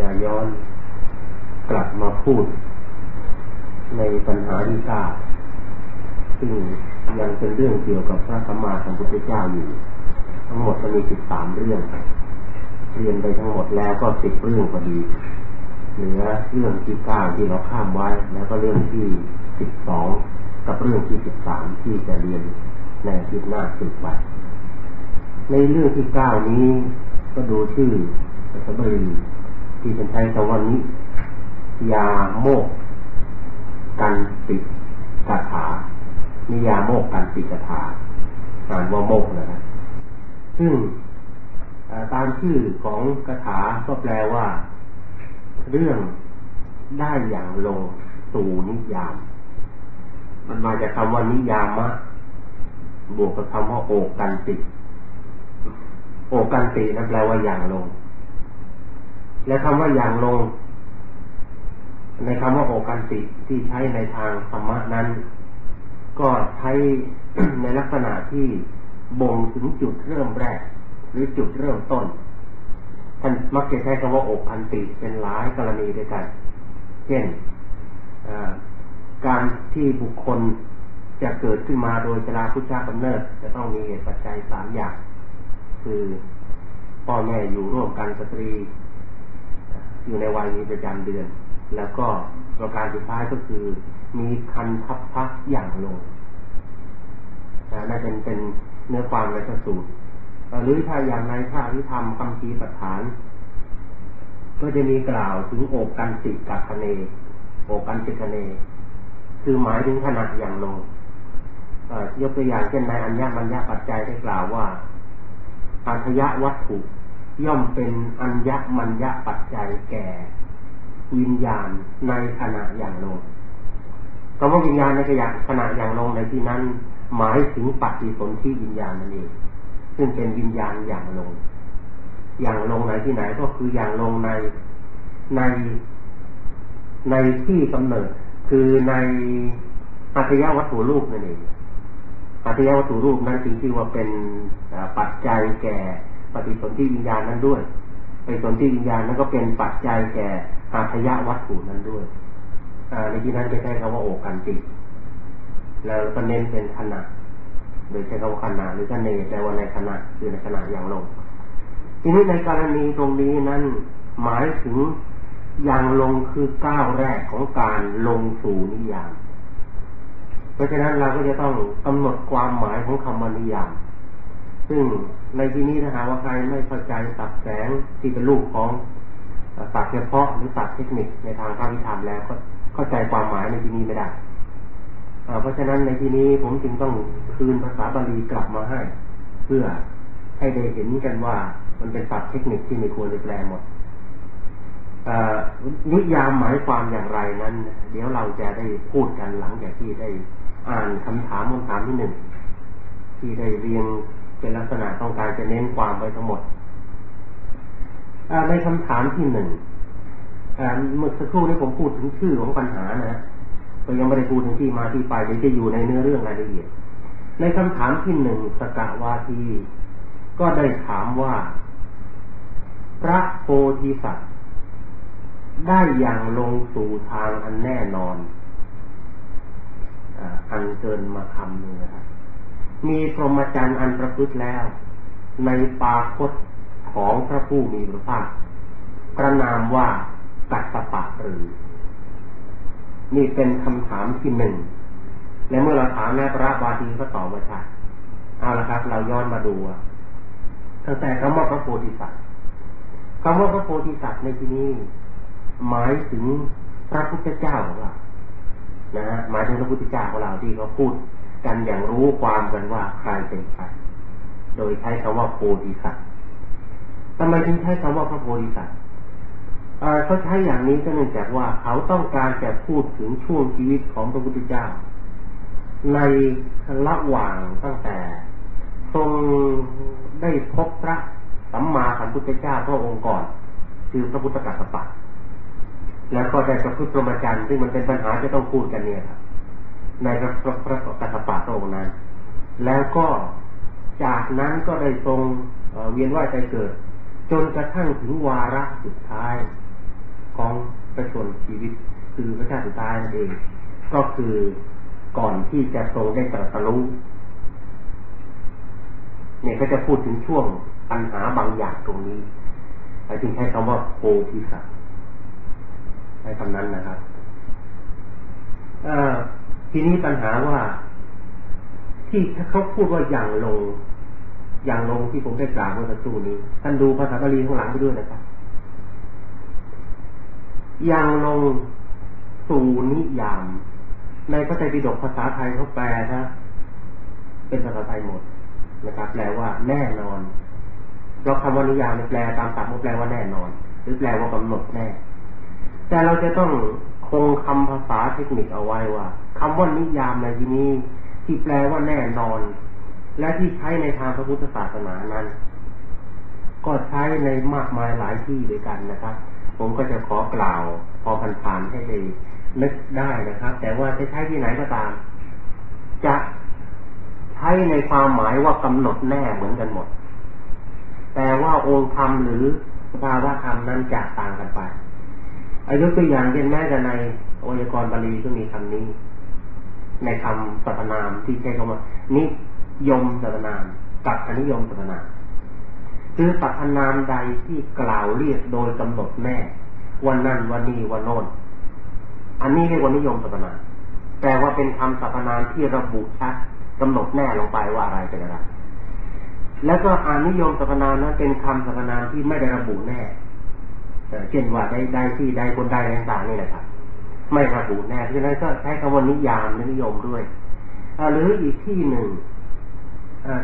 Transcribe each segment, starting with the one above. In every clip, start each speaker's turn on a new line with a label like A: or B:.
A: จะย้อนกลับมาพูด ในปัญหาที่ทราบซึ่งยังเป็นเรื่องเกี่ยวกับพระสัมมาสัมพุทธเจ้าอยู่ ทั้งหมดมันมีสิบสามเรื่อง เรียนไปทั้งหมดแล้วก็สิบเรื่องพอดีเหลือเรื่องที่เก้าที่เราข้ามไว้ แล้วก็เรื่องที่สิบสองกับเรื่องที่สิบสามที่จะเรียนในทิตย์หน้าสืบไปในเรื่องที่เก้านี้ก็ดูชื่อสับรี ที่เป็นไทยสวรรค์นี้ยาโมกกันติกาถานิยาโมกกันติกาถาอ่านว่าโมกนะครับซึ่งตามชื่อของคาถาก็แปลว่า เรื่องได้อย่างลงสู่นิยาม มันมาจากคำว่านิยามะบวกกับคำว่าโอกันติ โอกันตินั่นแปลว่าอย่างลง และคำว่าอย่างลง ในคำว่าโอกันติที่ใช้ในทางธรรมะนั้น ก็ใช้ในลักษณะที่บ่งถึงจุดเริ่มแรก หรือจุดเริ่มต้นท่านมักจะใช้คำว่าอกอันติเป็นหลายกรณีด้วยกัน เช่นการที่บุคคลจะเกิดขึ้นมาโดยชราพุทธากำเนิด จะต้องมีเหตุปัจจัยสามอย่าง คือพ่อแม่อยู่ร่วมกันสตรี อยู่ในวัยมีประจำเดือน แล้วก็ประการสุดท้ายก็คือมีคันทับพักอย่างลงนะน่าจะเป็นเนื้อความในพระสูตรหรือถ้าอย่างในพระที่ทำคำชีปฐาน ก็จะมีกล่าวถึงโอกันติกัคเนโอกันติคเน คือหมายถึงขนาดอย่างลงยกตัวอย่างเช่นในอัญญมัญญปัจจัยได้กล่าวว่าปัจยะวัตถุ ย่อมเป็นอัญญมัญญปัจจัยแก่วิญญาณในขณะอย่างลงคำว่าวิญญาณในขณะขณะอย่างลงในที่นั้น หมายถึงปฏิสนธิวิญญาณนั่นเองซึ่งเป็นวิญญาณอย่างลง อย่างลงไหนที่ไหนก็คืออย่างลงในในในที่กำเนิด คือในอัตยวัตถุรูปนั่นเองอัตยวัตถุรูปนั้นจึงที่ว่าเป็นปัจจัยแก่ ปฏิสนธิวิญญาณนั้นด้วยปฏิสนธิวิญญาณนั้นก็เป็นปัจจัยแก่อัตยะวัตถุนั้นด้วยในที่นั้นจะใช้คำว่าโอกันติ แล้วก็เน้นเป็นขนาดโดยใช้คำว่าขนาดหรือขเนแปลว่าในขณะคือในขณะอย่างลง ทีนี้ในกรณีตรงนี้นั้นหมายถึงอย่างลงคือก้าวแรกของการลงสู่นิยาม เพราะฉะนั้นเราก็จะต้องกำหนดความหมายของคำนิยาม ซึ่งในที่นี้ถ้าหาว่าใครไม่เข้าใจสับแสงที่เป็นรูปของศัพท์เฉพาะหรือศัพท์เทคนิคในทางภาพิธรรมแล้วก็เข้าใจความหมายในที่นี้ไม่ได้เพราะฉะนั้นในที่นี้ผมจึงต้องคืนภาษาบาลีกลับมาให้ เพื่อให้ได้เห็นกันว่ามันเป็นศัพท์เทคนิคที่ไม่ควรจะแปลหมดนิยามหมายความอย่างไรนั้น เดี๋ยวเราจะได้พูดกันหลังจากที่ได้อ่านคำถามคำถามที่หนึ่งที่ได้เรียง เป็นลักษณะต้องการจะเน้นความไว้ทั้งหมดในคำถามที่หนึ่งเมื่อสักครู่นี้ผมพูดถึงชื่อของปัญหานะก็ยังไม่ได้พูดถึงที่มาที่ไปเดี๋ยวจะอยู่ในเนื้อเรื่องรายละเอียด ในคำถามที่หนึ่งสกาวาที ก็ได้ถามว่า พระโพธิสัตว์ ได้อย่างลงสู่ทางอันแน่นอน อันเกินมาคำนึงนะครับ มีพรหมจรรย์อันประพฤติแล้ว ในปาคตของพระผู้มีพระภาคประนามว่ากัตตปะหรือ นี่เป็นคำถามที่หนึ่ง และเมื่อเราถามนายพระบาทีก็ตอบว่าใช่เอาละครับ เราย้อนมาดูตั้งแต่คำว่าพระโพธิสัตว์คำว่าพระโพธิสัตว์ในที่นี้ หมายถึงพระพุทธเจ้าของเรานะฮะหมายถึงพระพุทธเจ้าของเราที่เขาพูด กันอย่างรู้ความกันว่าใครเป็นใครโดยใช้คำว่าโพธิสัตว์ทำไมถึงใช้คำว่าพระโพธิสัตว์เขาใช้อย่างนี้ก็เนื่องจากว่าเขาต้องการจะพูดถึงช่วงชีวิตของพระพุทธเจ้า ในระหว่างตั้งแต่ ทรงได้พบพระสัมมาสัมพุทธเจ้าพระองค์ก่อน คือพระพุทธกัสสปะแล้วก็ได้ประพฤติปรมจันทร์ซึ่งมันเป็นปัญหาที่ต้องพูดกันเนี่ยครับ ในพระพระพระกัสสปะพระองค์นั้น แล้วก็จากนั้นก็ได้ทรงเวียนว่ายใจเกิด จนกระทั่งถึงวาระสุดท้ายของประชนชีวิตคือพระชาติสุดท้ายนั่นเอง ก็คือก่อนที่จะทรงได้ตรัสรู้เนี่ยก็จะพูดถึงช่วงปัญหาบางอย่างตรงนี้จึงใช้คำว่าโกพิสัตใช้คำนั้นนะครับ ทีนี้ปัญหาว่า ที่เขาพูดว่าอย่างลง อย่างลงที่ผมได้กล่าวเมื่อสักครู่นี้ท่านดูภาษาบาลีข้างหลังไปด้วยนะครับอย่างลงสู่นิยาม ในพระไตรปิฎกภาษาไทยเขาแปลนะเป็นภาษาไทยหมดนะครับ แปลว่าแน่นอนเราคำว่านิยามแปลตามศัพท์มันแปลว่าแน่นอน หรือแปลว่ากำหนดแน่ แต่เราจะต้องคงคำภาษาเทคนิคเอาไว้ว่า คำว่านิยามในที่นี้ที่แปลว่าแน่นอน และที่ใช้ในทางพระพุทธศาสนานั้น ก็ใช้ในมากมายหลายที่ด้วยกันนะครับ ผมก็จะขอกล่าวพอผ่านๆให้ได้นึกได้นะครับ แต่ว่าจะใช้ที่ไหนก็ตาม จะใช้ในความหมายว่ากำหนดแน่เหมือนกันหมด แต่ว่าองค์ธรรมหรือภาวะธรรมนั้นจะต่างกันไปอายุตัวอย่างเช่นแม้แต่ในโอยกรบาลีก็มีคำนี้ ในคำสรรพนามที่ใช้คำว่านิยมสรรพนามกับอนิยมสรรพนามคือสรรพนามใดที่กล่าวเรียกโดยกำหนดแน่วันนั้นวันนี้วันโน้นอันนี้เรียกว่านิยมสรรพนามแปลว่าเป็นคำสรรพนามที่ระบุชัดกำหนดแน่ลงไปว่าอะไรเป็นอะไรแล้วก็อานิยมสรรพนามนั้นเป็นคำสรรพนามที่ไม่ได้ระบุแน่เช่นว่าได้ได้ที่ได้คนใดต่างๆนี่แหละครับ ไม่ระบุแน่เพราะฉะนั้นก็ใช้คำว่านิยามนิยมด้วยหรืออีกที่หนึ่ง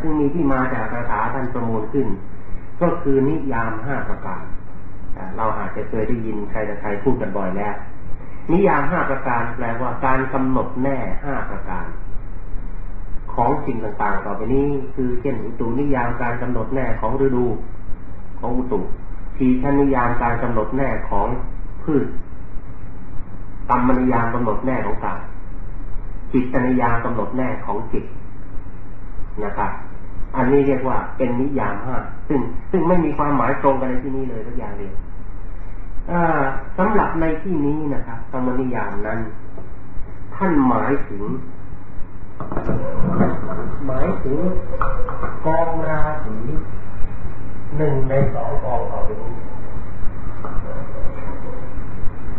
A: ซึ่งมีที่มาจากคาถาท่านประมูลขึ้น ก็คือนิยามห้าประการเราอาจจะเคยได้ยินใครแต่ใครพูดกันบ่อยแล้ว นิยามห้าประการแปลว่าการกำหนดแน่ห้าประการ ของสิ่งต่างๆ ต่อไปนี้คือเช่นอุตุนิยามการกำหนดแน่ของฤดู ของอุตุทีชนิยามการกำหนดแน่ของพืช กรรมนิยามกำหนดแน่ของกายจิตนิยามกำหนดแน่ของจิตนะครับ อันนี้เรียกว่าเป็นนิยามห้าซึ่งซึ่งไม่มีความหมายตรงกันในที่นี้เลยทุกอย่างเลยสำหรับในที่นี้นะครับกรรมนิยามนั้น ท่านหมายถึง หมายถึงกองราศีหนึ่งในสองกองต่อไปนี้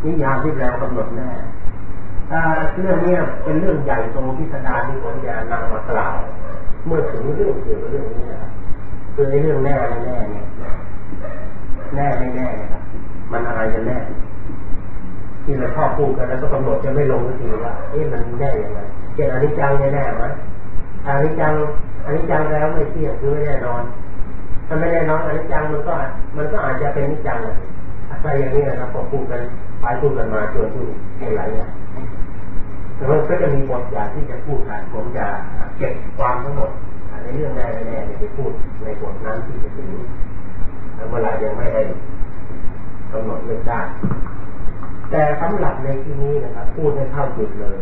A: นิยามที่แล้วกำหนดแน่เรื่องนี้เป็นเรื่องใหญ่ตรงพิสดารที่ผมจะนำมากล่าว เมื่อถึงเรื่องเกี่ยวกับเรื่องนี้นะคือในเรื่องแน่แน่เนี่ยแน่ไม่แน่นะครับมันอะไรกันแน่ที่เราชอบพูดกันแล้วก็กำหนดจะไม่ลงทีว่าเอ๊ะมันแน่ยังไงเช่นอนิจจังแน่ไหมอันิจจังอันิจจังแล้วไม่เที่ยงคือไม่แน่นอนถ้าไม่แน่นอนอันิจจังมันก็มันก็อาจจะเป็นนิจจัง อะไรอย่างนี้นะครับพอพูดกันไปพูดกันมาจนถึงหลายอย่างแต่ว่าก็จะมีบทอย่างที่จะพูดกันผมจะเก็บความทั้งหมดในเรื่องแน่แน่ไปพูดในบทนั้นที่จะถึงเมื่อไรยังไม่ได้กำหนดเรื่องได้แต่สำหรับในที่นี้นะครับ พูดให้เข้าจุดเลย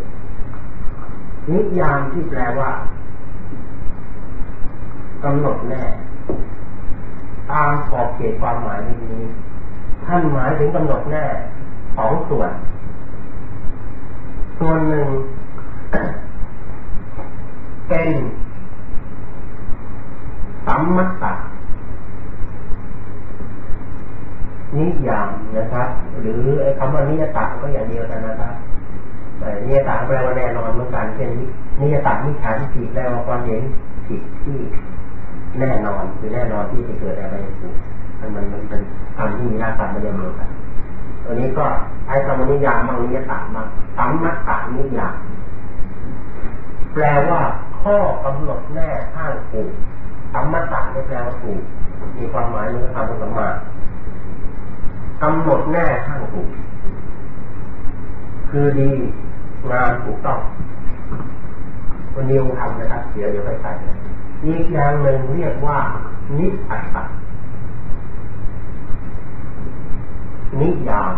A: นิยามที่แปลว่ากำหนดแน่ตามขอบเขตความหมายในี้ท่ ท่านหมายถึงกำหนดแน่สองส่วน ส่วนหนึ่ง เป็นสัมมัตตนิยามนะครับ หรือคำว่านิยตาก็อย่างเดียวกันนะครับนิยตาแปลว่าแน่นอนเหมือนกันเช่นนิยตามิจฉาทิฏฐิแปลว่าความเห็นผิดที่แน่นอนคือแน่นอนที่จะเกิดอะไรขึ้น มันมันเป็นคำที่มีหน้าตาไม่ได้เหมือนกันตัวนี้ก็ใช้คำนิยามมังนิยตามาสัมมัตตานิยามแปลว่าข้อกำหนดแน่ข้างถูกสัมมัตตาไม่แปลว่าถูกมีความหมายมันก็ทำสัมมากำหนดแน่ข้างถูกคือดีงานถูกต้องวันนี้ทำนะครับเดี๋ยวเดี๋ยวไปใส่อีกอย่างหนึ่งเรียกว่านิอัตต นิยาม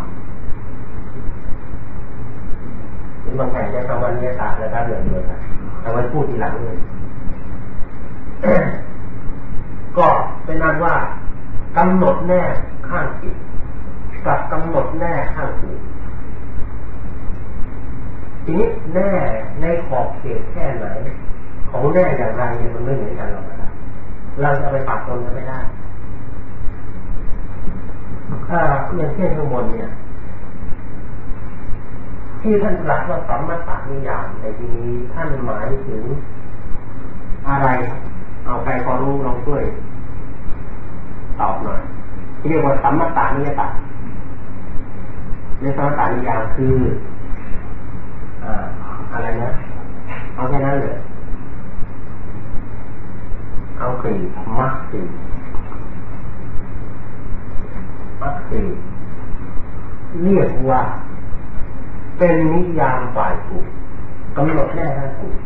A: หรือบางแห่งจะคำว่านิยตาแล้วก็เหลือเดียวกันเอาไว้พูดทีหลังเลยก็เป็นนั้นว่ากำหนดแน่ข้างจิตกับกำหนดแน่ข้างหูทีนี้แน่ในขอบเขตแค่ไหนของแน่อย่างไรเนี่ยมันไม่เหมือนกันหรอกนะเราจะไปปักตรงกันไม่ได้ ถ้าอย่างเช่นข้างบนเนี่ย ที่ท่านตรัสว่าสัมมาตานิยามในที่นี้ท่านหมายถึงอะไร เอาใครพอรู้ลองช่วยตอบหน่อยเรียกว่าสัมมาตานิยตาในสัมมาตานิยามคืออะไรนะ เอาแค่นั้นเลยเอาสี่มักสี่มัก สี่เรียกว่า เป็นนิยามฝ่ายถูกกำหนดแน่ท่านถูก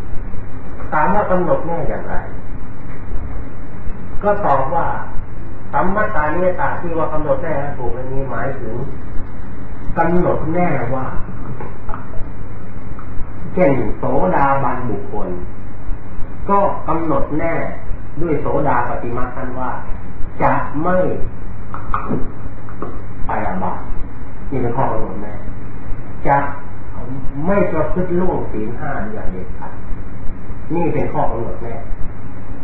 A: ถามว่ากำหนดแน่อย่างไร ก็ตอบว่าสัมมาตาเนตาที่ว่ากำหนดแน่ถูกอันนี้หมายถึงกำหนดแน่ว่าเช่นโสดาบันบุคคล ก็กำหนดแน่ด้วยโสดาปฏิมาท่านว่า จะไม่ ไปอาบัตนี่เป็นข้อกำหนดแน่จะไม่ประพฤติล่วงศีลห้าอย่างเด็ดขาดนี่เป็นข้อกำหนดแน่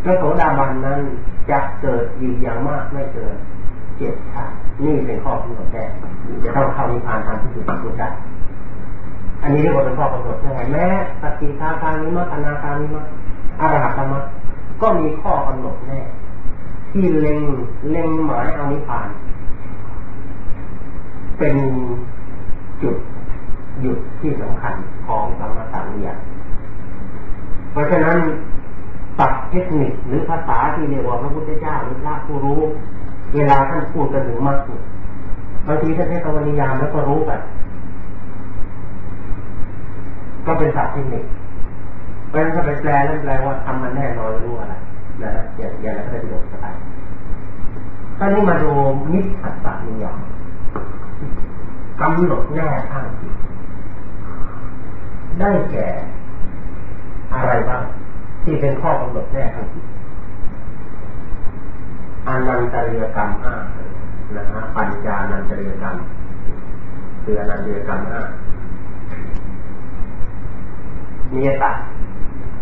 A: พระโสดาบันนั้นจะเกิดอยู่อย่างมากไม่เกินเจ็ดชาตินี่เป็นข้อกำหนดแน่จะต้องเข้านิพพานทางที่สุดสุดได้อันนี้เรียกว่าเป็นข้อกำหนดใช่ไหมแม้สติทาการนิมัตนาการนิมัตอรหัตมรรก็มีข้อกำหนดแน่ที่เล็งเล็งหมายเอานิพพาน เป็นจุดหยุดที่สำคัญของสมถะเนี่ยเพราะฉะนั้นตัดเทคนิคหรือภาษาที่เรียกว่าพระพุทธเจ้าหรือพระผู้รู้ เวลาท่านพูดกันถึงมรรคบางทีท่านใช้คำนิยามแล้วก็รู้กันก็เป็นศัพท์เทคนิคเพราะฉะนั้นถ้าไปแปลนั่นแปลว่าทำมันแน่นอนรู้อะไรนะฮะอย่างอย่างนั้นก็ได้ประโยชน์ไปตอนนี้มาดูนิสัตตนิยม กำหนดแน่ทางจิตได้แก่ อะไรบ้างที่เป็นข้อกำหนดแน่ทางจิตอนันตริยกรรมห้านะฮะปัญญานันตริยกรรมคืออนันตริยกรรมห้านิยตา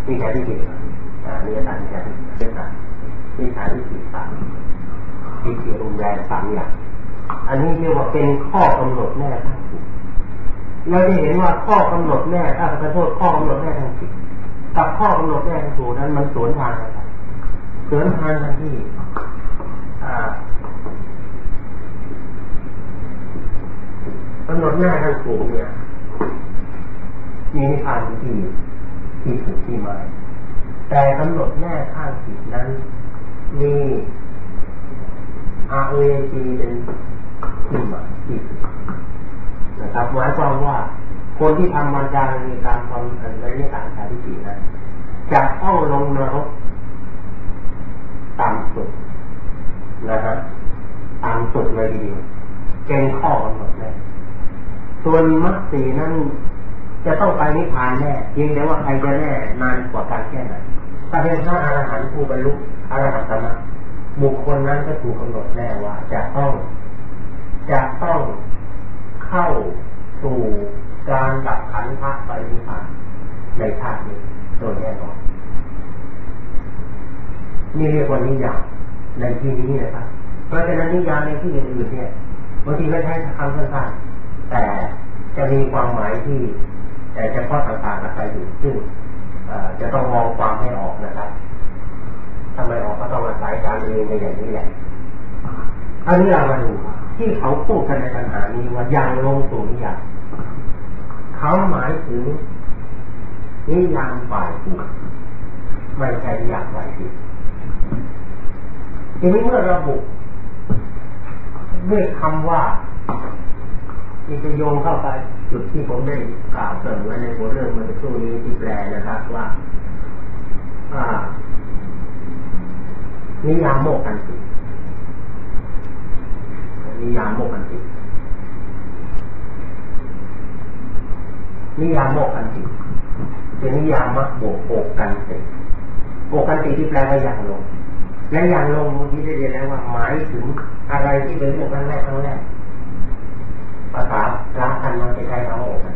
A: นิยที่สี่นิยตานิยที่สี่นิยที่สี่สามที่สี่รุนแรงสามอย่าง อันนี้เรียกว่าเป็นข้อกำหนดแน่ทั้งสิเราจะเห็นว่าข้อกำหนดแน่ถ้าจะโทษข้อกำหนดแน่ทั้งสิกับข้อกำหนดแน่ทั้งถูนั้นมันสวนทางกันสวนทางกันที่กำหนดแน่ทั้งถูเนี่ยมีนิพพานที่ที่ถูกที่หมายแต่กำหนดแน่ข้างจิตนั้นมีอาเวจีเป็น ที่หมายที่นะครับหมายความว่าคนที่ทำมันจาในการทำในเรื่องการขายที่จีนั้นจะต้องลงนรกต่ำสุดนะฮะต่ำสุดเลยทีเดียวเป็นข้อกำหนดแน่ส่วนมัคสีนั้นจะต้องไปนิพพานแน่เพียงแต่ว่าใครจะแน่นานกว่าการแค่ไหนถ้าเป็นพระอรหันต์ผู้บรรลุอรหันตมรรคบุคคลนั้นก็ถูกกำหนดแน่ว่าจะต้อง จะต้องเข้าสู่การดับขันธ์พระไปนิพพานในชาตินี้โดยแน่นอนนี่เรียกว่านิยามในที่นี้นะครับ เพราะฉะนั้นนิยามในที่อื่นๆเนี่ยบางทีก็ใช้คำสั้นๆแต่จะมีความหมายที่แต่เฉพาะต่างๆกันไปอยู่ซึ่งจะต้องมองความให้ออกนะครับถ้าไมออกก็ต้องอาศัยการเรียนในอย่างนี้แหละอันนี้เรามาดู ที่เขาพูดกันในปัญหานี้ว่ายังลงสู่นิยามเขาหมายถึงนิยามฝ่ายจิตไม่ใช่นิยามฝ่ายจิตทีนี้เมื่อระบุด้วยคำว่านี่จะโยงเข้าไปจุดที่ผมได้กล่าวเสริมไว้ในหัวเรื่องมันช่วงนี้ที่แปลนะครับว่านิยามโมกันติ นิยามโมกันตินิยามโมกันติเป็นนิยามมักโบกโกกันติโกกันติที่แปลว่าอย่างลง และอย่างลงเมื่อกี้ได้เรียนแล้วว่าหมายถึงอะไรที่เป็นโมกขันแรกครั้งแรกภาษาละกันมันจะใช้คำว่าโมกัน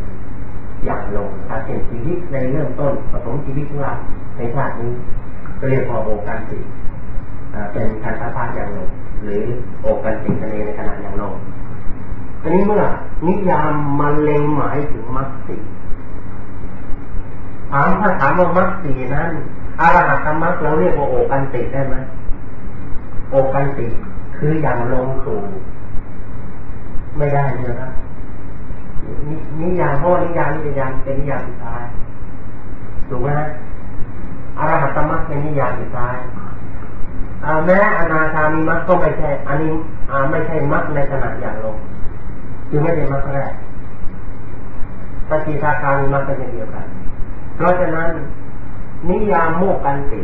A: อย่างลงตัดสินชีวิตในเริ่มต้นผสมชีวิตของเราในชาตินี้เรียกว่าโมกขันติ เป็นการท้าทาอย่างหนึ่ง หรือโอกันติทะเลในขณะอย่างลงอันนี้เมื่อนิยามมันเล็งหมายถึงมรรคสีถามถ้าถามว่ามรรคสีนั้นอรหัตมรรคเราเรียกว่าโอกันติได้ไหมโอกันติคืออย่างลงสู่ไม่ได้เลยครับนิยามเพราะนิยามนิยามเป็นนิยามสุดท้ายถูกไหมอรหัตมรรคเป็นนิยามสุดท้าย แม้อนาคามีมรรคก็ไม่ใช่อันนี้ไม่ใช่มรรคในขณะอย่างลงคือไม่ใช่มรรคแรกปฏิทาคามีมรรคเป็นเดียวกัน เพราะฉะนั้นนิยามโมกันติ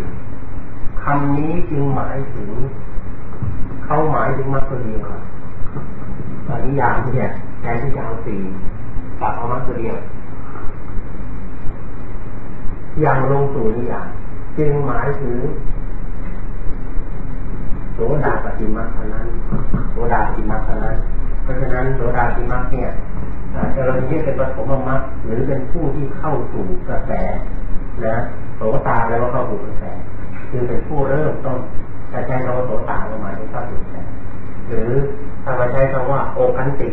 A: คำนี้จึงหมายถึงเข้าหมายถึงมรรคเดียวกันนิยามเนี่ยแทนที่จะเอาสี่กับเอามรรคเดียวอย่างลงสู่นิยามจึงหมายถึงโสดาปฏิมาเท่านั้นโสดาปฏิมาเท่านั้น เพราะฉะนั้นโสดาปฏิมา เนี่ยจะเราเรียกเป็นปฐมมรรคหรือเป็นผู้ที่เข้าสู่กระแสนะโสตาแล้วก็เข้าสู่กระแส คือเป็นผู้เริ่มต้นแต่ใช้คำว่าโสตาหมายถึงเข้าสู่กระแสหรือถ้าเราใช้คำว่าโอคันติ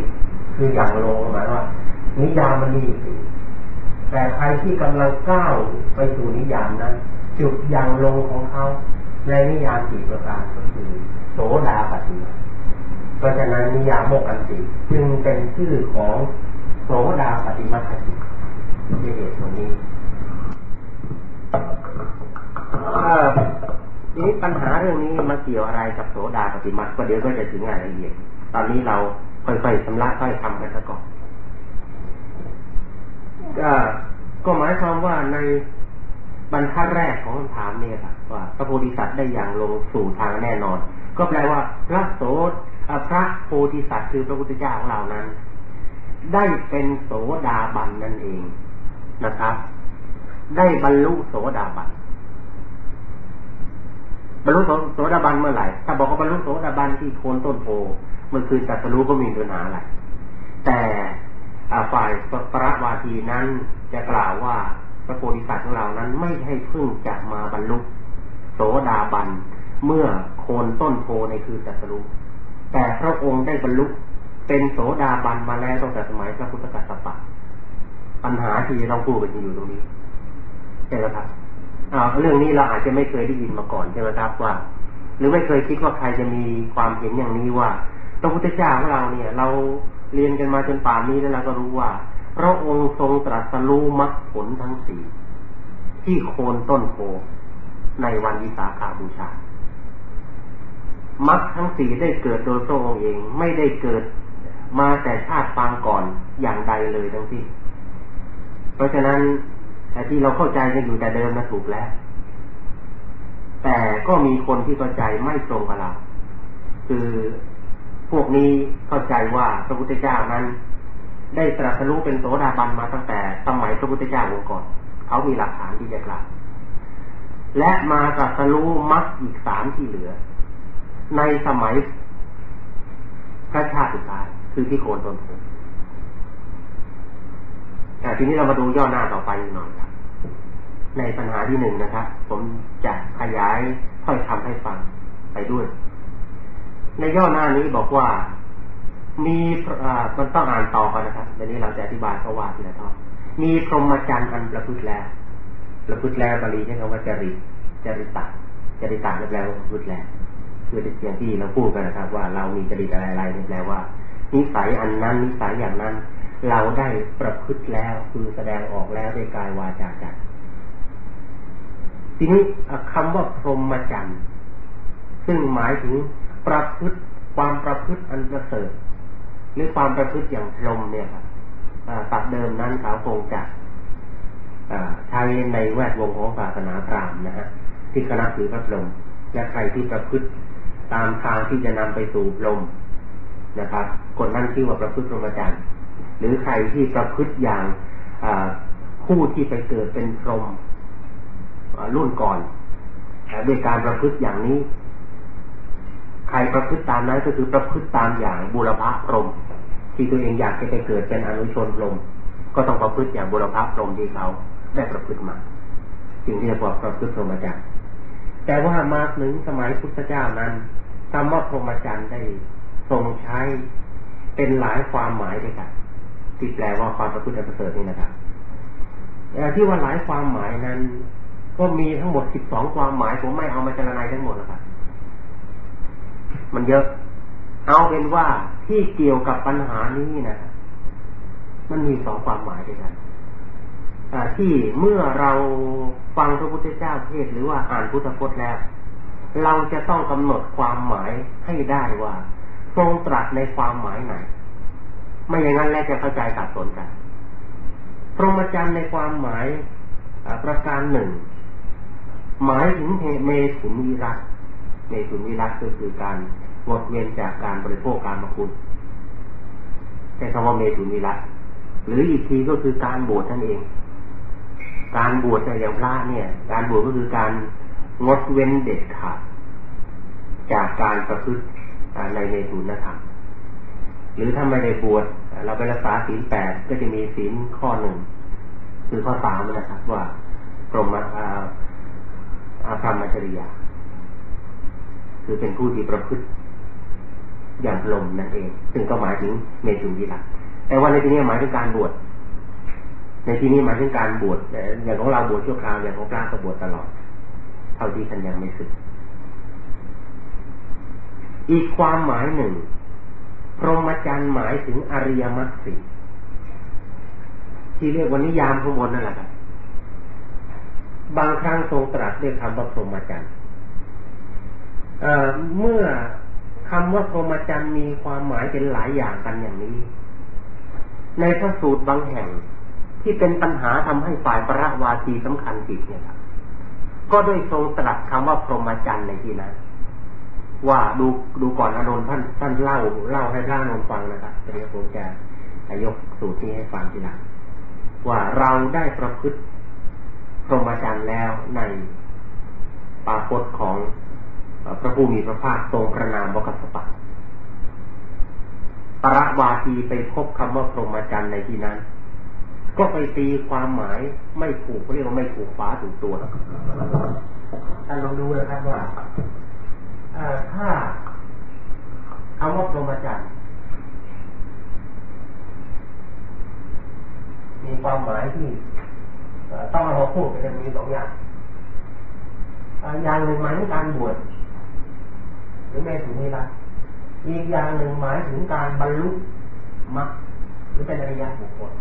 A: คืออย่างโลหมายว่า นิยามมันมีอยู่แต่ใครที่กำลังก้าวไปสู่นิยามนั้นจุดอย่างลงของเขาในนิยามสี่ประการก็คือโสดาปฏิเพ ราะฉะนั้นนิยามโมกันติจึงเป็นชื่อของโสดาปฏิมาคติที่เหตุผลนี้ทีนี้ปัญหาเรื่องนี้มาเกี่ยวอะไรกับโสดาปฏิมาก็เดี๋ยวก็จะถึงรายละเอียดตอนนี้เราค่อยๆชำระค่อยทำกันซะก่อนก็หมายความว่าในบรรทัดแรกของคำถามเนี่ยครับว่าพระโพธิสัตว์ได้อย่างลงสู่ทางแน่นอน ก็แปลว่าพระโส พระโพธิสัตว์คือพระพุทธเจ้าของเรานั้น ได้เป็นโสดาบันนั่นเองนะครับ ได้บรรลุโสดาบันบรรลุโสดาบันเมื่อไหร่ถ้าบอกว่าบรรลุโสดาบันที่โคนต้นโพมันคือจัตรู้ก็มีปัญหาอะไรแต่ฝ่ายพระวาทีนั้นจะกล่าวว่าพระโพธิสัตว์ของเรานั้นไม่ใช่เพิ่งจะมาบรรลุโสดาบันเมื่อโคนต้นโพในคือจัตรู้ แต่พระองค์ได้บรรลุเป็นโสดาบันมาแล้วตั้งแต่สมัยพระพุทธกัสสปะปัญหาที่เราพูดกันอยู่ตรงนี้ใช่ไหมครับเรื่องนี้เราอาจจะไม่เคยได้ยินมาก่อนใช่ไหมครับว่า หรือไม่เคยคิดว่าใครจะมีความเห็นอย่างนี้ว่าพระพุทธเจ้าของเราเนี่ย เราเรียนกันมาจนป่านนี้แล้วเราก็รู้ว่าพระองค์ทรงตรัสรู้มรรคผลทั้งสี่ที่โคนต้นโพในวันวิสาขาบูชา มรรคทั้งสี่ได้เกิดโดยพระองค์เองไม่ได้เกิดมาแต่ชาติปางก่อนอย่างใดเลยทั้งสิ้นเพราะฉะนั้นแต่ที่เราเข้าใจกันอยู่แต่เดิมนะถูกแล้ว แต่ก็มีคนที่เข้าใจไม่ตรงกับเราคือพวกนี้เข้าใจว่าพระพุทธเจ้านั้น ได้ตรัสรู้เป็นโสดาบันมาตั้งแต่สมัยพระพุทธเจ้าองค์ก่อน เขามีหลักฐานที่จะกล่าวและมาตรัสรู้มรรคอีกสามที่เหลือ ในสมัยพระชาติสุดท้ายคือที่โคนต้นโพแต่ทีนี้เรามาดูย่อหน้าต่อไปหน่อยครับ ในปัญหาที่หนึ่งนะครับ ผมจะขยายค่อยทำให้ฟังไปด้วย ในย่อหน้านี้บอกว่า มีมันต้องอ่านต่อกันนะครับเดี๋ยวนี้เราจะอธิบายเขาว่าทีละท่อนมีพรหมจรรย์อันประพฤติแล้ว ประพฤติแล้วบาลีใช้คำว่าจริตจริตตจริตตแปลว่าประพฤติแล้ว คืออย่างที่เราพูดกันนะครับ ว่าเรามีจริตอะไรอะไรนี่แปลว่า นิสัยอันนั้นนิสัยอย่างนั้น เราได้ประพฤติแล้วคือแสดงออกแล้วด้วยกายวาจาใจทีนี้คำว่าพรหมจรรย์ซึ่งหมายถึงประพฤติความประพฤติอันประเสริฐหรือความประพฤติอย่างพรหมเนี่ยครับตัดเดิมนั้นเขาคงจะใช้ในแวดวงของศาสนาพราหมณ์นะฮะที่คณะถือพระพรหมและใครที่ประพฤติ ตามทางที่จะนำไปสู่พรหมนะครับคนนั้นชื่อว่าประพฤติพรหมจรรย์หรือใครที่ประพฤติอย่างผู้ที่ไปเกิดเป็นพรหมรุ่นก่อนด้วยการประพฤติอย่างนี้ ใครประพฤติตามนั้นก็คือประพฤติตามอย่างบุรพพรมที่ตัวเองอยากจะไปเกิดเป็นอนุชนพรมก็ต้องประพฤติอย่างบุรพพรมที่เขาได้ประพฤติมาจึงเรียกว่าประพฤติพรหมจรรย์แต่ว่ามาถึงสมัยพุทธเจ้านั้น คำว่าพรหมจรรย์ได้ทรงใช้เป็นหลายความหมายด้วยกันที่แปลว่าความประพฤติประเสริฐนี่นะครับที่ว่าหลายความหมายนั้น ก็มีทั้งหมดสิบสองความหมายผมไม่เอามาจารณาทั้งหมดนะครับมันเยอะ เอาเป็นว่าที่เกี่ยวกับปัญหานี้นะครับมันมีสองความหมายด้วยกันที่เมื่อเราฟังพระพุทธเจ้าเทศหรือว่าอ่านพุทธพจน์แล้ว เราจะต้องกำหนดความหมายให้ได้ว่าทรงตรัสในความหมายไหน ไม่อย่างนั้นแล้วจะเข้าใจสับสนกันพรหมจรรย์ในความหมายประการหนึ่ง หมายถึงเมถุนวิรัตเมถุนวิรัตก็คือการหมดเวียนจากการบริโภคการมคุณใช้คำว่าเมถุนวิรัตหรืออีกทีก็คือการบวชนั่นเอง การบวชในอย่างพระเนี่ย การบวชก็คือการ งดเว้นเด็ดขาด จากการประพฤติในเมตุนธรรม หรือถ้าไม่ได้บวชเราไปรักษาศีลแปดก็จะมีศีลข้อหนึ่งคือข้อสามนะครับ ว่าพรหมอาพรหมจริยา คือเป็นผู้ที่ประพฤติอย่างลมนั่นเอง ซึ่งก็หมายถึงเมตุวิรัตแต่ว่าในที่นี้หมายถึงการบวชในที่นี้หมายถึงการบวชอย่างของเราบวชชั่วคราวอย่างของพระก็บวชตลอดาที่ท่านยังไม่สึก อีกความหมายหนึ่ง พรหมจรรย์หมายถึงอริยมรรคสี่ที่เรียกว่านิยามข้างบนนั่นแหละครับบางครั้งทรงตรัสด้วยคำว่าพรหมจรรย์เมื่อคำว่าพรหมจรรย์มีความหมายเป็นหลายอย่างกันอย่างนี้ ในพระสูตรบางแห่งที่เป็นปัญหาทำให้ฝ่ายประวาทีสำคัญผิดเนี่ยครับ ก็ด้วยทรงตรัสคำว่าพรหมจรรย์ในที่นั้นว่าดูดูก่อนอานนท์ท่านท่านเล่าเล่าให้พระอานนท์ฟังนะครับเดี๋ยวผมจะยกสูตรนี้ให้ฟังทีหลังว่าเราได้ประพฤติพรหมจรรย์แล้วในปาพจน์ของพระผู้มีพระภาคทรงพระนามวกัสปะปรวาทีไปพบคำว่าพรหมจรรย์ในที่นั้น ก็ไปตีความหมายไม่ถูกเรียกว่าไม่ถูกฟ้าถูกตัวท่านลองดูนะครับว่าถ้าคำว่าพรหมจรรย์มีความหมายที่ต้องเราพูดกันมีสองอย่างอย่างหนึ่งหมายถึงการบวชหรือแม่ถึงนี้ละอีกอย่างหนึ่งหมายถึงการบรรลุมรรคหรือเป็นอริยบุคคล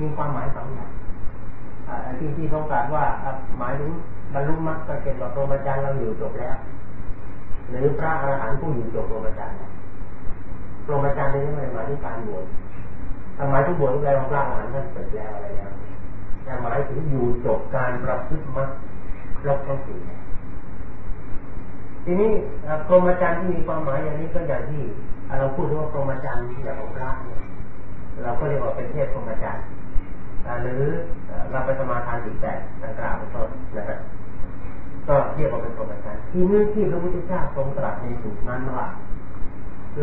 A: มีความหมายสองอย่างที่ที่ต้องการว่าหมายถึงบรรลุมรรคก็เป็นว่าพรหมจรรย์เราอยู่จบแล้ว หรือพระอรหันต์ผู้อยู่จบพรหมจรรย์พรหมจรรย์นี่ไม่หมายถึงการบวชทำไมถึงบวชแปลว่าพระอรหันต์ท่านเสร็จแล้วอะไรแล้วแต่หมายถึงอยู่จบการประพฤติมรรคครบทั้งสี่ทีนี้พรหมจรรย์ที่มีความหมายอย่างนี้ก็อย่างที่เราพูดว่าพรหมจรรย์อย่างของพระเนี่ยเราก็เรียกว่าเป็นเทพพรหมจรรย์ หรือเราไปสมาทานสิแปดดังกล่าวเป็นต้นนะฮะก็เรียกว่าเป็นพรหมจรรย์ที่นี้ที่พระพุทธเจ้าทรงตรัสในสูตรนั้นว่า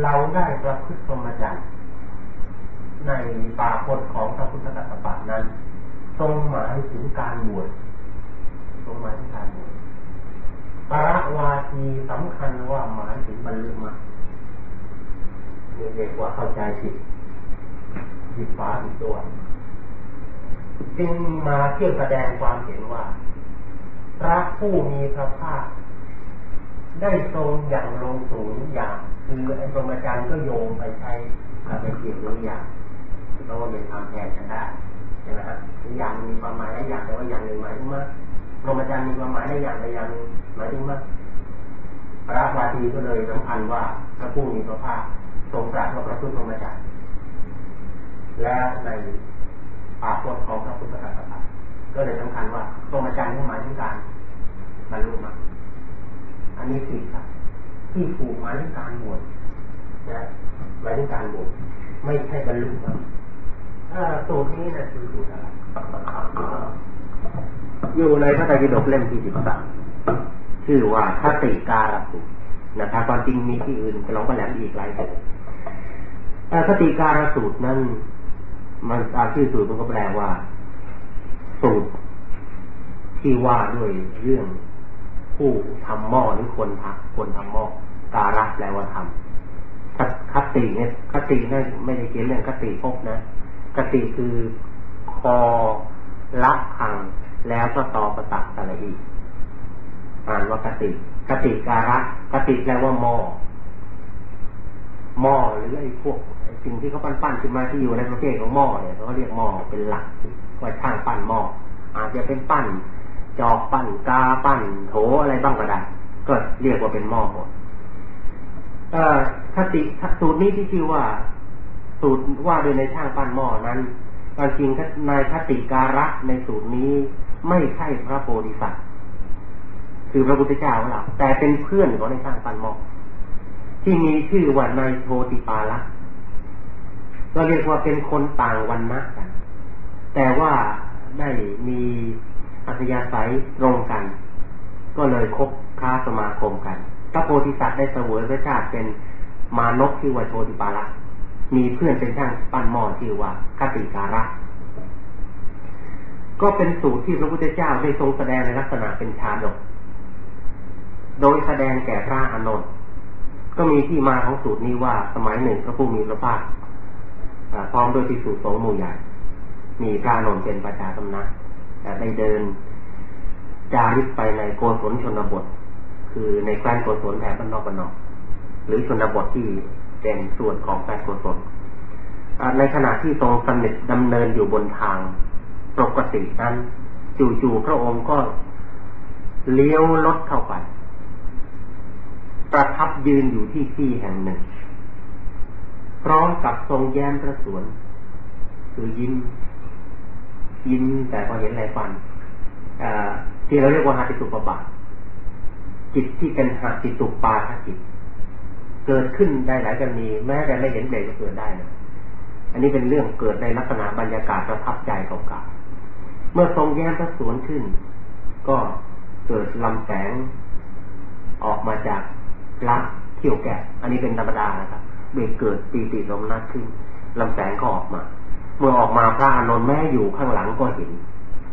A: เราได้ประพฤติพรหมจรรย์ในป่าพจน์ของพระพุทธกัสสปะนั้น ทรงหมายถึงการบวชทรงหมายถึงการบวชปรวาทีสำคัญว่าหมายถึงบรรลุมาเรียกว่าเข้าใจผิดผิดฟ้าผิดตัว จึงมาเที่ยวแสดงความเห็นว่า พระผู้มีพระภาค ได้ทรงอย่างลงสูงอย่าง คือไอ้ปรมาจารย์ก็โยงไปใช้ไปเกี่ยวกับอย่างเพราะว่าเป็นทำแทนกันได้ใช่ไหมครับอย่างมีความหมายได้อย่างแต่ว่าอย่างหนึ่งหมายถึงว่าพรหมจรรย์มีความหมายในอย่างใดอย่างหนึ่งหมายถึงว่าพระวาทีก็เลยสำคัญว่าพระผู้มีพระภาคทรงตรัสว่าพระพุทธพรหมจรรย์และใน ปากพจน์ของพระพุทธศาสนาก็เลยสำคัญว่าพรหมจรรย์หมายถึงการบรรลุมรรคอันนี้ผิดครับที่ถูกหมายถึงการบวชนะหมายถึงการบวชไม่ใช่บรรลุมรรคสูตรนี้นะคือสูตรอะไรอยู่ในพระไตรปิฎกเล่มที่สิบสามชื่อว่าคติการสุนะครับความจริงมีที่อื่นจะลองไปแหลมอีกหลายแบบแต่คติการสูตรนั้น มันตามชื่อสูตรมันก็แปลว่า สูตรที่ว่าด้วยเรื่องผู้ทำหม้อหรือคนทำคนทำหม้อการะแปลว่าทำคติเนี่ยคตินั่นไม่ได้เขียนเรื่องคติพบนะคติคือคอละพังแล้วก็ตอประตักสระอีอ่านว่าคติคติการะคติแปลว่าหม้อหม้อหรือไอ้พวก สิ่งที่เขาปั้นปั้นขึ้นมาที่อยู่ในประเภทของหม้อเนี่ยเขาเรียกหม้อเป็นหลักว่าช่างปั้นหม้ออาจจะเป็นปั้น จอกปั้นกาปั้นโถอะไรบ้างก็ได้ก็เรียกว่าเป็นหม้อหมดคติสูตรนี้ที่ชื่อว่า สูตรว่าโดยในช่างปั้นหม้อนั้นความจริงนายคติการะในสูตรนี้ไม่ใช่พระโพธิสัตว์คือพระพุทธเจ้าของเราแต่เป็นเพื่อนของในช่างปั้นหม้อที่มีชื่อว่านายโทติปาละ ก็เรียกว่าเป็นคนต่างวันนะกัน แต่ว่าได้มีอัธยาศัยตรงกัน ก็เลยคบค้าสมาคมกันพระโพธิสัตว์ได้เสวยพระชาติเป็นมานกที่ว่าโชติปาละมีเพื่อนเป็นช่างปั้นหม้อที่ว่าคติการะ ก็เป็นสูตรที่พระพุทธเจ้าได้ทรงแสดงในลักษณะเป็นชาดก โดยแสดงแก่พระอานนท์ก็มีที่มาของสูตรนี้ว่าสมัยหนึ่งพระผู้มีพระภาค พร้อมโดยที่สูตรสงหมู่ใหญ่ มีพระอานนท์เป็นประชาสำนักได้เดิน จาริกไปในโกศลชนบท คือในแคว้นโกศลแถบบ้านนอกบ้านนอก หรือชนบทที่เป็นส่วนของแคว้นโกศลในขณะที่ทรงสนิทดำเนินอยู่บนทางปกตินั้น จู่ๆพระองค์ก็เลี้ยวรถเข้าไป ประทับยืนอยู่ที่ที่แห่งหนึ่ง พร้อมกับทรงแย้มพระสวน คือยิ้ม ยิ้มแต่พอเห็นไรฟันที่เราเรียกว่าหาติสุปบาจิตที่เป็นหาติสุปาทจิต เกิดขึ้นได้หลายกรณีแม้แต่ไม่เห็นเด็กก็เกิดได้นะอันนี้เป็นเรื่องเกิดในลักษณะบรรยากาศประทับใจเก่าๆเมื่อทรงแย้มพระสวนขึ้น ก็เกิดลำแสงออกมาจากลักเที่ยวแกะอันนี้เป็นธรรมดานะครับ เบเกิดปีติลมนัดขึ้นลำแสงก็ออกมา เมื่อออกมาพระอานนท์แม่อยู่ข้างหลังก็เห็น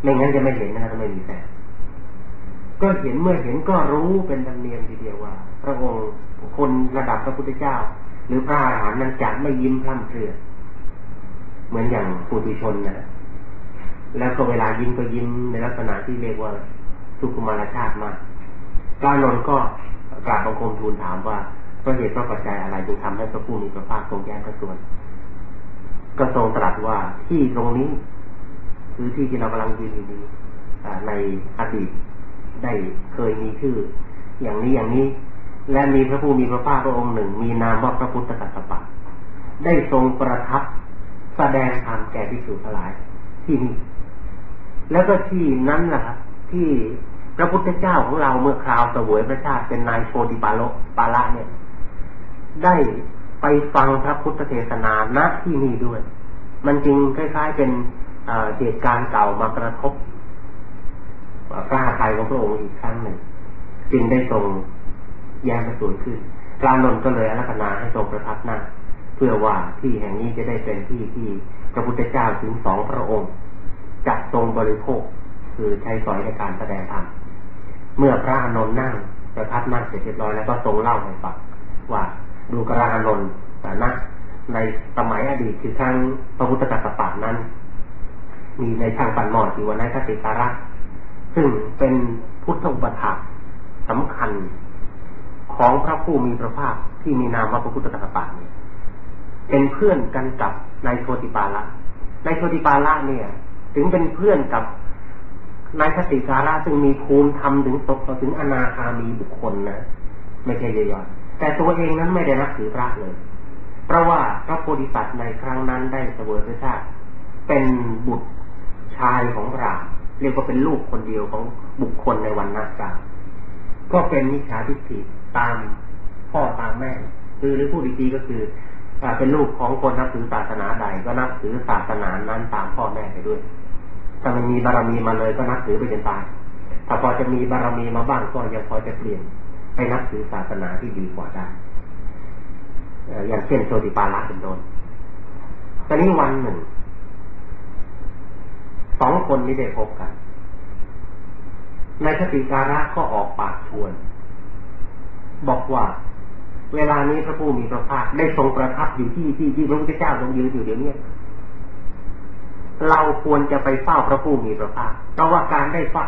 A: ไม่งั้นจะไม่เห็นนะถ้าไม่มีแสงก็เห็นเมื่อเห็นก็รู้เป็นธรรมเนียมทีเดียวว่า พระองค์คนระดับพระพุทธเจ้า หรือพระอรหันต์นั้นจะไม่ยิ้มพร่ำเพรื่อเหมือนอย่างปุถุชนนะแล้วก็เวลายิ้มก็ยิ้มในลักษณะที่เรียกว่าสุขุมารชาติมากพระนนท์ก็กราบบังคมทูลถามว่า เพราะเหตุเพราะปัจจัยอะไรจึงทำให้พระผู้มีพระภาคทรงแย้งพระส่วนก็ทรงตรัสว่าที่ตรงนี้ คือที่ที่เรากำลังยืนอยู่นี้ในอดีตได้เคยมีชื่อ อย่างนี้อย่างนี้และมีพระผู้มีพระภาคพระองค์หนึ่ง มีนามว่าพระพุทธกัสสปะ ได้ทรงประทับแสดงธรรมแก่พิสุทั้งหลายที่นี่แล้วก็ที่นั้นแหละครับที่พระพุทธเจ้าของเราเมื่อคราวเสวยพระชาติเป็นนายโชติปาโลปาละเนี่ย ได้ไปฟังพระพุทธเทศนาณที่นี่ด้วย มันจึงคล้าย ๆ เป็นเหตุการณ์เก่ามากระทบพระทัยของพระองค์อีกครั้งหนึ่ง จึงได้ทรงแย้มประสูนขึ้นพระนนท์ก็เลยอารัธนาให้ทรงประทับหน้าเพื่อว่าที่แห่งนี้จะได้เป็นที่ที่พระพุทธเจ้าถึงสองพระองค์จัดทรงบริโภคคือใช้สอยในการแสดงธรรมเมื่อพระอนนท์นั่งประทับนั่งเสร็จเรียบร้อยแล้วก็ทรงเล่าให้ฟังว่า ดูกระอานนท์นะในสมัยอดีตคือทั้งพระพุทธกัสสปะนั้น มีในช่างปันหมอที่วันนคติการะซึ่งเป็นพุทธอุปถาสำคัญของพระผู้มีพระภาคที่มีนามว่าพระพุทธกัสสปะเนี่ยเป็นเพื่อนกันกับนายโชติปาละนายโชติปาละเนี่ย ถึงเป็นเพื่อนกับนายคติการะซึ่งมีภูมิธรรมถึงตกถึงอนาคามีบุคคลนะ ไม่ใช่ย่อย แต่ตัวเองนั้นไม่ได้นับถือพระเลย เพราะว่าพระโพธิสัตว์ในครั้งนั้นได้เสวยพระชาติเป็นบุตรชายของพระเรียกว่าเป็นลูกคนเดียวของบุคคลในวันนักกาก็เป็นมิจฉาทิฏฐิตามพ่อตามแม่ คือหรือผู้ดีๆก็คือเป็นลูกของคนนับถือศาสนาใดก็นับถือศาสนานั้นตามพ่อแม่ไปด้วย ถ้ามันมีบารมีมาเลยก็นับถือไปจนตาย ถ้าพอจะมีบารมีมาบ้างก็ยังพอจะเปลี่ยน ไปนับถือศาสนาที่ดีกว่าได้อย่างเช่นโชติปาละเป็นต้นตอนนี้วันหนึ่ง สองคนนี้ได้พบกันในคติการะก็ออกปากชวน บอกว่า เวลานี้พระผู้มีพระภาคได้ทรงประทับอยู่ที่ที่ที่พระพุทธเจ้าทรงยืนอยู่เดี๋ยวนี้เราควรจะไปเฝ้าพระผู้มีพระภาคเพราะว่าการได้ฝ้า